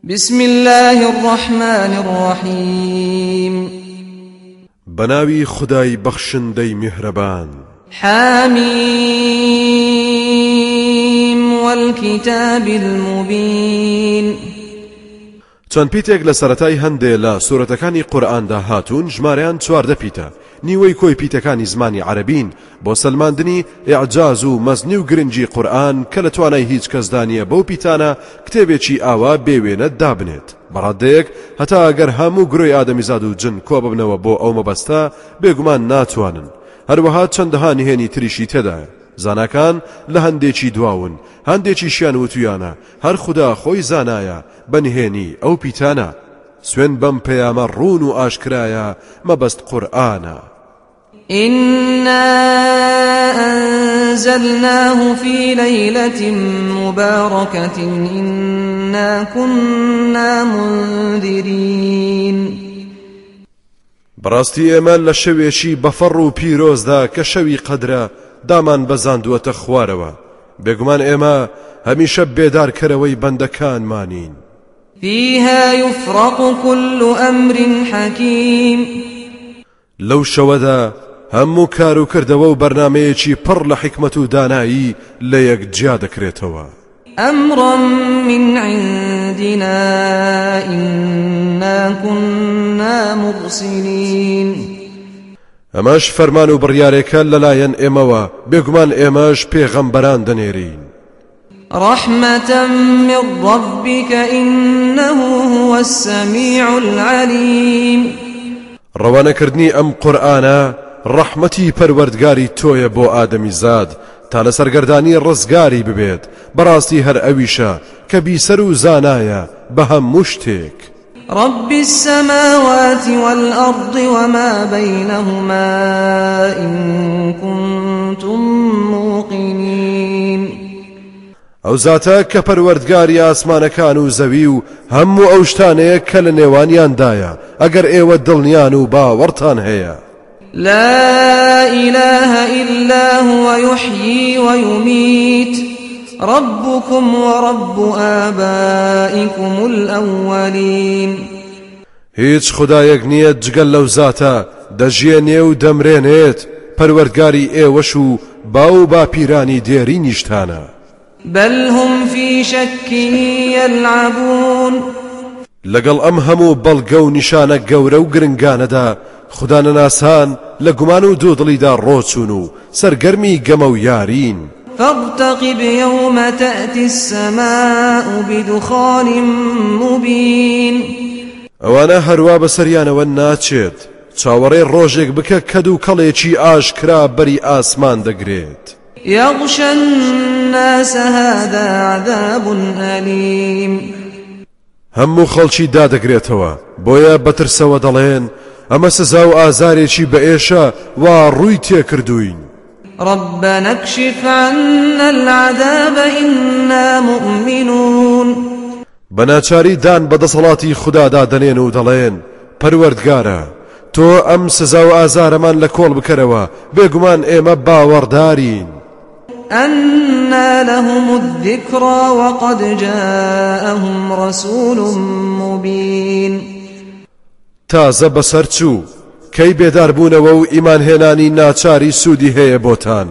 بسم الله الرحمن الرحيم. بەناوی خودای بەخشندەی میهرەبان. حاميم والكتاب المبين چەند پیتێک لە سەرەتای هەندێ لە سوورەتەکانی قورئاندا هاتوون ژمارەیان چواردە پیتە نیوەی کۆی پیتەکانی زمانی عەرەبین بۆ سلماندنی ئیعجاز و مەزنی و گرنگی قورئان کە لە توانای هیچ کەسدانە بەو پیتانە کتێبێکی ئاوا بێوێنە دابنێت. بەڕادەیەک هەتا ئەگەر هەموو گرۆی ئادەمیزاد و جن کۆ ببنەوە بۆ ئەو مەبەستە بێگومان ناتوانن. هەروەها چەندەها نهێنی تریشی تێدایە. زاناکان لە هەندێکی دواون هەندێکی شیان وتویانە هەر خودا خۆی زانایە بەنهێنی ئەو پیتانە. سوێن بەم پەیامە ڕون و ئاشکرایە مەبەست قورئانە إنا أنزلناه في ليلة مباركة إنا كنا منذرين بەڕاستی ئێمە لە شەوێکی بەفەڕ و پیرۆزدا کە شەوی قەدرە دامان بەزاندووەتە خوارەوە. بێگومان ئێمە هەمیشە بێدارکەرەوەی بەندەکانمانین. فيها يفرق كل أمر حكيم لەو شەوەدا هەموو کار و بەرنمەیەکی پڕ لە حکمت و دانایی لە یەک جیا دەکرێتەوە. أمرا من عندنا إنا كنا مرسلين. ئەمەش فەرمان و بڕیارێکە لەلایەن ئێمەوە بێگومان ئێمەش پێغەمبەران دەنێرین. رحمة من ربك إنه هو السميع العليم. ڕەوانەکردنی ئەم قورآانە ڕەحمەتی پەروەردگاری تۆیە بۆ ئادەمی زاد. تا لە سەرگەردانی ڕزگاری ببێت بەڕاستی هەر ئەویشە کە بیسەر و زانایە بە هەموو شتێک. رب السماوات والأرض وما بينهما إن كنتم موقنين ئەو زاتە کە پەروەردگاری ئاسمانەکان و زەوی و هەموو ئەو شتانەیە کە لە نێوانیاندایە ئەگەر ئێوە دڵنیان و باوەڕتان هەیە. لا إله إلا هو يحيي ويميت. ربكم ورب آبائكم الأولين. هیچ خدایەک نییە جگەل لەو زاتە دەژێنێ و دەمرێنێت پەروەردگاری ئێوەش و باو باپیرانی دێری نیشتانە. بل هم في شك يلعبون. لەگەڵ ئەم هەموو بەڵگە و نیشانە گەورە و گرنگانەدا خوددانە ناسان لە گومان و دوودڵیدا ڕۆچون و سەرگەرمی گەمە و یارین. فارتقب يوم تأتي السماء بدخان مبين ئەوانە هەروە بەسەریانەوە ناچێت. چاوەڕێ ڕۆژێک بکە کەد و کەڵێکی ئاشکرا بەری ئاسمان دەگرێت. يغشى الناس هذا عذاب أليم هەموو خەڵکی دادەگرێتەوە. بۆیە بەترسەوە دەڵێن ئەمە سزا و ئازارێکی بە ئێشە وا ڕووی تێکردوین ربنا اكشف عنا العذاب إنا مؤمنون. بەناچاری دان بەدەسەڵاتی خوددادا دەنێن و دەڵێن پەروەردگارە تۆ ئەم سزا و ئازارەمان لە کۆڵ بکەرەوە بێگومان ئێمە باوەڕدارین. أنى لهم الذكرى وقد جاءهم رسول مبين. تازە بەسەر چوو. کەی بێداربوونەوە و ئیمانهێنانی ناچاری سوودی هەیە بۆتان.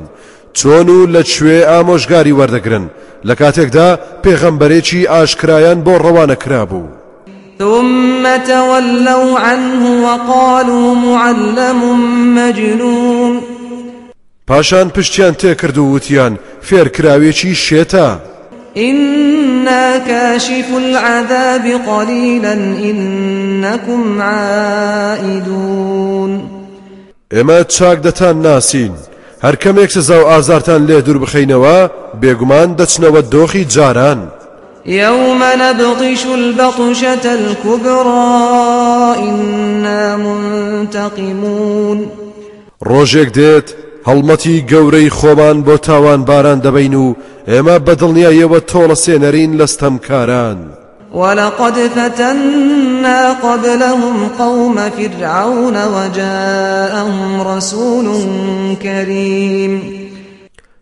چۆن و لەکوێ ئامۆژگاری وەردەگرن. لە کاتێکدا پێغەمبەرێکی ئاشکرایان بۆ ڕەوانە کرابوو. ثم تولوا عنه وقالوا معلم مجنون. پاشان پشتیان تێکرد و وتیان. فێرکراوێکی شێتە إنا كاشف العذاب قليلا إنكم عائدون ئێمە چاک دەتان ناسین هەر کەمێک سزا و ئازارتان لێ دوور بخەینەوە بێگومان دەچنەوە دۆخی جاران. يوم نبطش البطشة الكبرى إنا منتقمون. ڕۆژێک دێت هەڵمەتی گەورەی خۆمان بۆ تاوان باران دەبین و ئێمە بەدڵنیایەوە تۆڵە سێنەرین لەستەمکاران ولقد فتنا قبلهم قوم فرعون وجاءهم رسول كريم.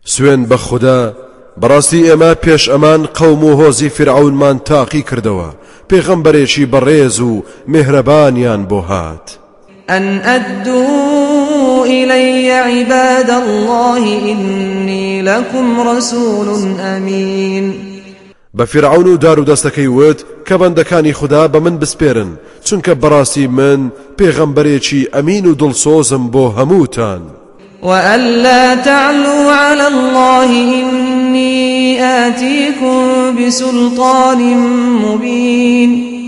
سوێن بە خوددا بەڕاستی ئێمە پێش ئەمان قەوم و هۆزی فرعونمان تاقی کردەوە پێغەمبەرێکی بەڕێز و مهرەبانیان بۆ هات. أن أدوا إلي عباد الله إني لكم رسول أمين. بە فرعون و دار و دەستەکەی وت کە بەندەکانی خوددا بە من بسپێرن چونکە بەڕاستی من پێغەمبەرێکی ئەمین و دڵسۆزم بۆ هەمووتان وألا تعلوا على الله إني آتيكم بسلطان مبين.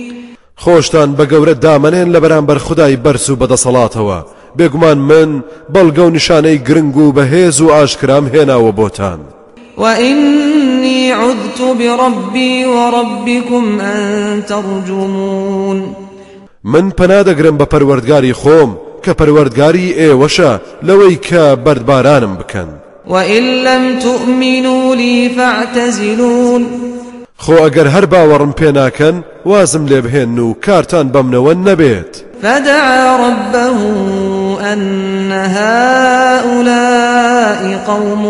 خۆشتان بە گەورە دامەنێن لە بەرامبەر خدای بەرز و بەدەسەڵاتەوە بێگومان من بەڵگە و نیشانەی گرنگ و بەهێز و ئاشکرام هێناوە بۆتان. وإني عذت بربي وربكم أن ترجمون. من پەنادەگرم بە پەروەردگاری خۆم کە پەروەردگاری ئێوەشە لەوەی کە بەردبارانم بکەن. وإن لم تؤمنوا لي فاعتزلون. خۆ ئەگەر هەر باوەڕم پێ ناکەن وازم لێ بهێن و کارتان بەمنەوە نەبێت. فدعا ربه أن هؤلاء قوم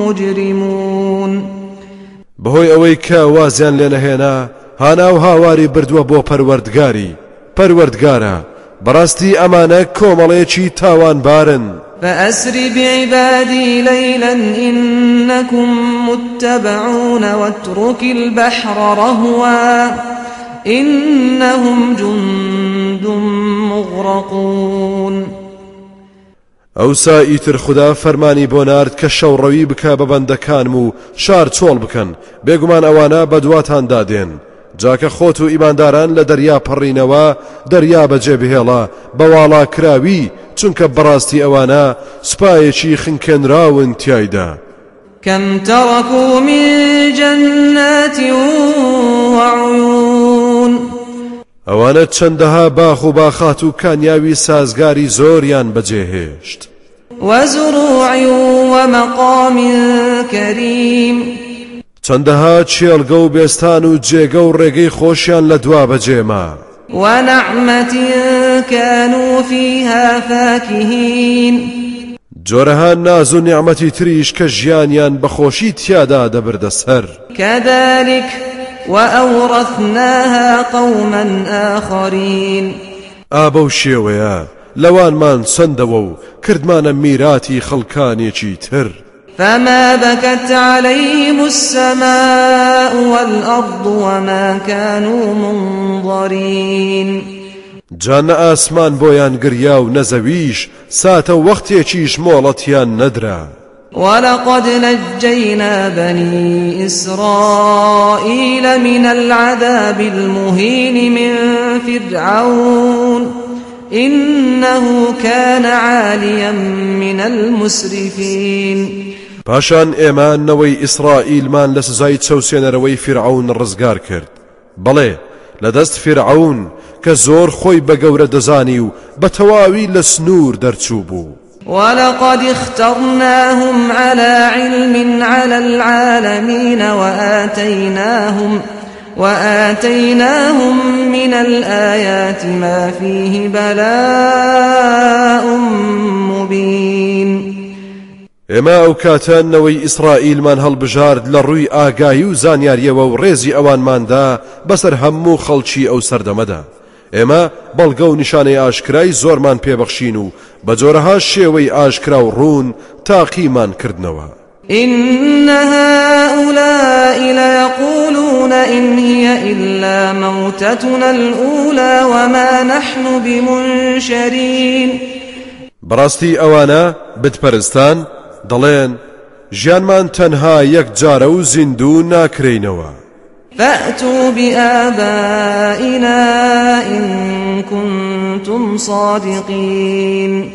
مجرمون. بەهۆی ئەوەی کە وازیان لێ نەهێنا هانا و هاواری بردووە بۆ پەروەردگاری. پەروەردگارە بەڕاستی ئەمانە کۆمەڵەیەکی تاوانبارن. فأسر بعبادي ليلا إنكم متبعون واترك البحر رهوا إنهم جند مغرقون. ئەوسا ئیتر خدا فەرمانی بۆ نارد کە شەوڕەوی بکە بە بەندەکانم و شار چۆڵ بکەن بێگومان ئەوانە بە دواتان دادێن جاکە خۆت و ئیمانداران لە دەریا پەڕینەوە دەریا بەجێ بهێڵە بەواڵا کراوی چونکە بەڕاستی ئەوانە سوپایەکی خنکێنراون تایدا كم تركوا من جنات وعيون ئەوانە چەندەها باخ و باخات و کانیاوی سازگاری زۆریان بەجێهێشت. وزروع ومقام كريم چەندەها چێلگە و بێستان و جێگە و ڕێگەی خۆشیان لە دوا بەجێما. ونعمة كانوا فيها فاكهين. جۆرەها ناز و نیعممەتی تریش کە ژیانیان بەخۆشی تیادا دەبردە سەر. كذلك وأورثناها قوما آخرين. ئابە و شێوەیە لەوانمان سندەوە و کردمانە میراتی خەڵکانێکی تر. فما بكت عليهم السماء والأرض وما كانوا منظرين. جان ئاسمان بۆیان گریا و نەزەویش ساتە وەختێکیش مۆڵەتیان نەدرا. ولقد نجينا بني إسرائيل من العذاب المهين من فرعون. إنه كان عاليا من المسرفين. پاشان ئێمانەوەی ئیسرائیلمان لە سزای چەوسێنەرەوەی فرعون ڕزگار کرد بەڵێ لە دەست فرعون کە زۆر خۆی بە گەورە دەزانی و بە تەواوی لە سنوور دەرچوو بوو ولقد اخترناهم على علم على العالمين وآتيناهم وآتيناهم من الآيات ما فيه بلاء مبين. ئێمە ئەو کاتانەوەی ئیسرائیلمان هەڵبژارد لە ڕووی ئاگایی و زانیاریەوە و ڕێزی ئەوانماندا بەسەر هەموو خەڵکی ئەو سەردەمەدا. ئێمە بەڵگە و نیشانەی ئاشکرای زۆرمان پێبەخشین و بە جۆرەها شێوەی ئاشکرا و ڕوون تاقیمان کردنەوە. إن هؤلاء ليقولون إن هي إلا موتتنا الأولى وما نحن بمنشرين. بەڕاستی ئەوانە بتپەرستان دەڵێن ژیانمان تەنها یەک جارە و زیندوو ناکرینەوە. فأتوا بآبائنا إن كنتم صادقين.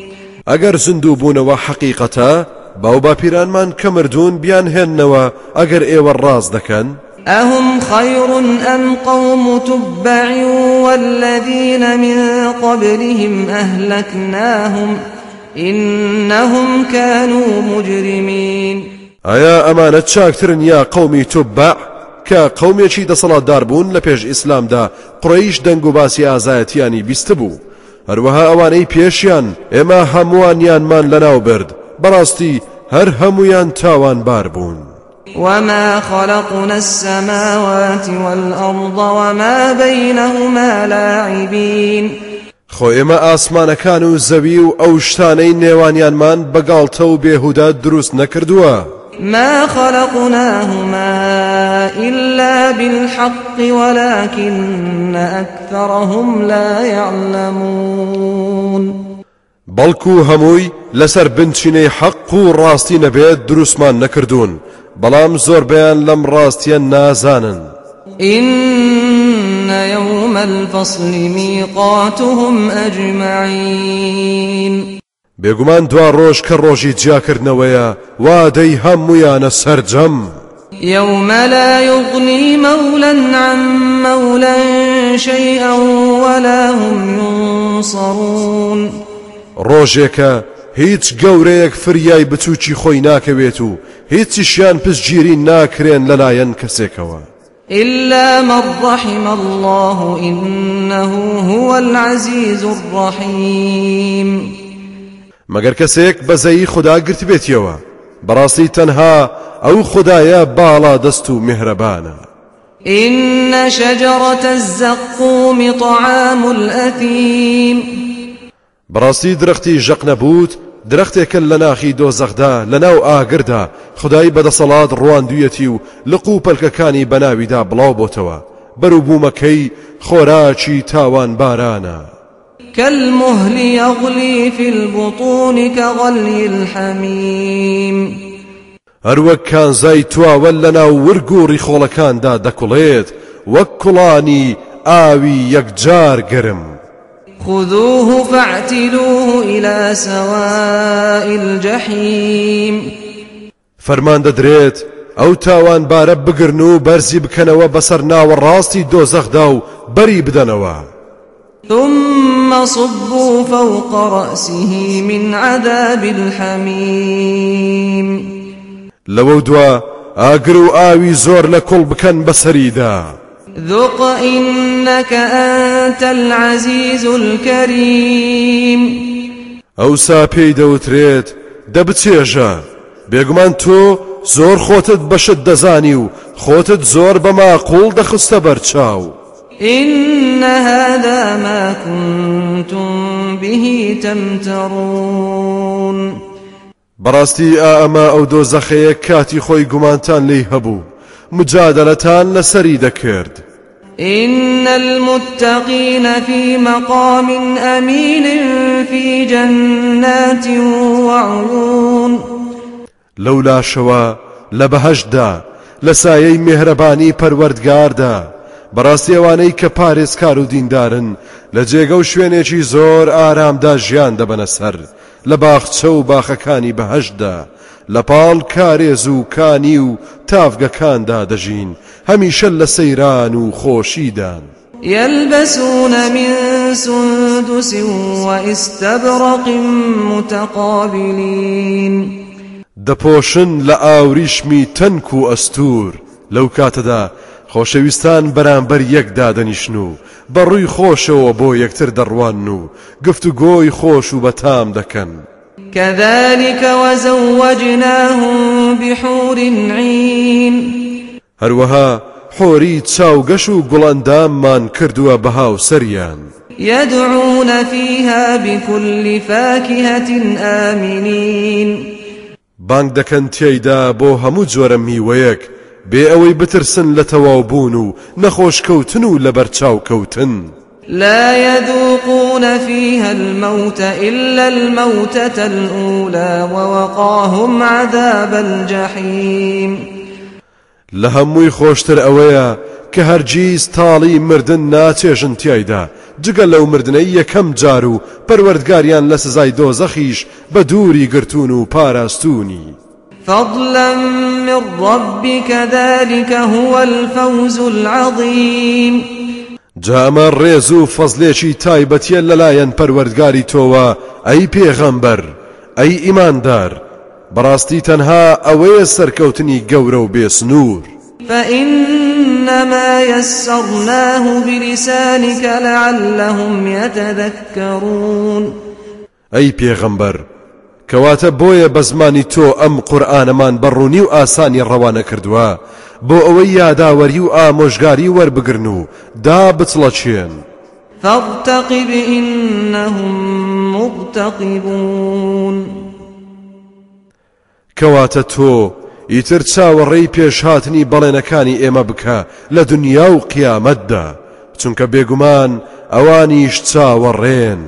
زیندوو بوونەوە حەقیقەتە باو باپیرانمان کە مردوون بیان هێننەوە ئەگەر ئێوە ڕاست دەکەن؟ أهم خير أم قوم تبع والذين من قبلهم أهلكناهم إنهم كانوا مجرمين. ئایا ئەمانە چاکترن یا قومی توبع کە قومێکی دەسەڵاتدار بوون لە پێش ئیسلامدا قڕیش دەنگ و باسی ئازایەتیانی بیستە بوو. هەروەها ئەوانەی پێشیان ئێمە هەمووانیانمان لەناو برد. بەڕاستی هەر هەمویان تاوان بار بوون وما خلقنا السماوات والأرض وما بينهما لاعبين. خۆ ئێمە ئاسمانەکان و زەوی و ئەو شتانەی نێوانیانمان بەگاڵتە و بێهودا دروست نەکردووە. ما خلقناهما إلا بالحق ولكن أكثرهم لا يعلمون. بەڵکو هەمووی لەسەر بنچینەی حەق و ڕاستی نەبێت دروستمان نەکردوون. بەڵام زۆربیان لەم ڕاستیە نازانن. إن يوم الفصل ميقاتهم أجمعين. بێگومان دوا ڕۆژ کە ڕۆژی جیاکردنەوەیە وادەی هەمویانە سەرجەم يوم لا يغني مولا عن مولا شيئا ولا هم ينصرون. ڕۆژێکە هیچ گەورەیەک فریای بچووکی خۆی ناکەوێت و هیچیشیان پسگیری ناکرێن لەلایەن کەسێکەوە. إلا من رحم الله إنه هو العزيز الرحيم. مەگەر کەسێک بەزەی خوددا گرت بێتیەوە بەڕاستی تەنها ئەو خدایە باڵا دەست و میهرەبانە إن شجرة الزقوم طعام الأثيم. بەڕاستی درەختی ژەق نەبوت درەختێکن لە ناخی دۆزەخدا لە ناو ئاگردا. خدای بەدەسەڵات ڕواندویەتی و لق و پەلکەکانی بەناویدا بڵاو بۆتەوە. بەروبوومەکەی خۆراکی تاوان بارانە كالمهل يغلي في البطون كغلي الحميم هەروەک کانزای تواوە لە ناو ورگ و ڕیخۆڵەکاندا دەکوڵێت وەک کوڵانی ئاوی یەکجار گرم. خذوه فاعتلوه إلى سواء الجحيم. فەرمان دەدرێت ئەو تاوان بارە بگرن و بەرزی بکەنەوە بەسەر ناوە ڕاستی دۆزەخدا و بەری بدەنەوە. ثم صبوا فوق رأسه من عذاب الحميم. لەوە دوا ئاوی زۆر لە کوڵ بکەن بەسەریدا. ذق إنك أنت العزيز الكريم. ئەوسا پێی دەوترێت دەبچێژە بێگومان تۆ زۆر خۆتت بەشت دەزانی و خۆتت زۆر بەما قوڵ دەخستە بەرچاو. إن هذا ما كنتم به تمترون. ئەمە ئەو دۆزەخەیە کاتی خۆی گومانتان لی هەبوو. مجادلەتان لەسەری دەکرد. إن المتقين في مقام أمين في جنات وعيون لەولاشەوە لە بەهەشدا لە سایەی میهرەبانی پەروەردگاردا بەڕاستی ئەوانەی کە پارێزکار و دیندارن لە جێگە و شوێنێکی زۆر ئارامدا ژیان دەبەنە سەر لە باخچە و باخەکانی بەهەشدا لە پاڵ کارێز و کانی و تافگەکاندا دەژین. هەمیشە لە سەیران و خۆشیدان يلبسون من سندس وإستبرق متقابلين دەپۆشن لە ئاوریشمی تەنک و ئەستور لەو کاتەدا خۆشەویستان بەرامبەر یەکدا دەنیشن و بەڕووی خۆشەوە بۆ یەکتر دەڕوان و گفت و گۆی خۆش و بەتام دەکەن. كذلك وزوجناهم بحور عين. هەروەها حۆری چاوگەش و گوڵەنداممان کردووە بەهاو سەریان. يدعون فيها بكل فاكهة آمنين. بانگ دەکەن تێیدا بۆ هەموو جۆرە میوەیەک بێ ئەوەی بترسن لە تەواوبوون و نەخۆشکەوتن و لە بەرچاو کەوتن لا يذوقون فيها الموت إلا الموتة الأولى ووقاهم عذاب الجحيم. لە هەمووی خۆشتر ئەوەیە کە هەرگیز تاڵی مردن ناچێژن تایدا جگە لەو مردنەی یەکەم جار و پەروەردگاریان لە سزای دۆزەخیش بە دووری گرتون و پاراستونی فضلا من ربك ذلك هو الفوز العظيم. جامە ڕێز و فەزلێکی تایبەتیە لەلایەن پەروەردگاری تۆوە ئەی پێغەمبەر ئەی ئیماندار. بەڕاستی تەنها ئەوەیە سەرکەوتنی گەورە و بێسنوور. فإنما يسرناه بلسانك لعلهم يتذكرون. ئەی پێغەمبەر کەواتە بۆیە بە زمانی تۆ ئەم قورآنەمان بەڕوونی و ئاسانی ڕەوانە کردووە بۆ ئەوەی یاداوەری و ئامۆژگاری وەربگرن و دا بچڵەچێن فارتقب إنهم مرتقبون کەواتە تۆ ئیتر چاوەڕێی پێشهاتنی بەڵێنەکانی ئێمە بکە لە دنیا و قیامەتدا چونکە بێگومان ئەوانیش چاوەڕێن.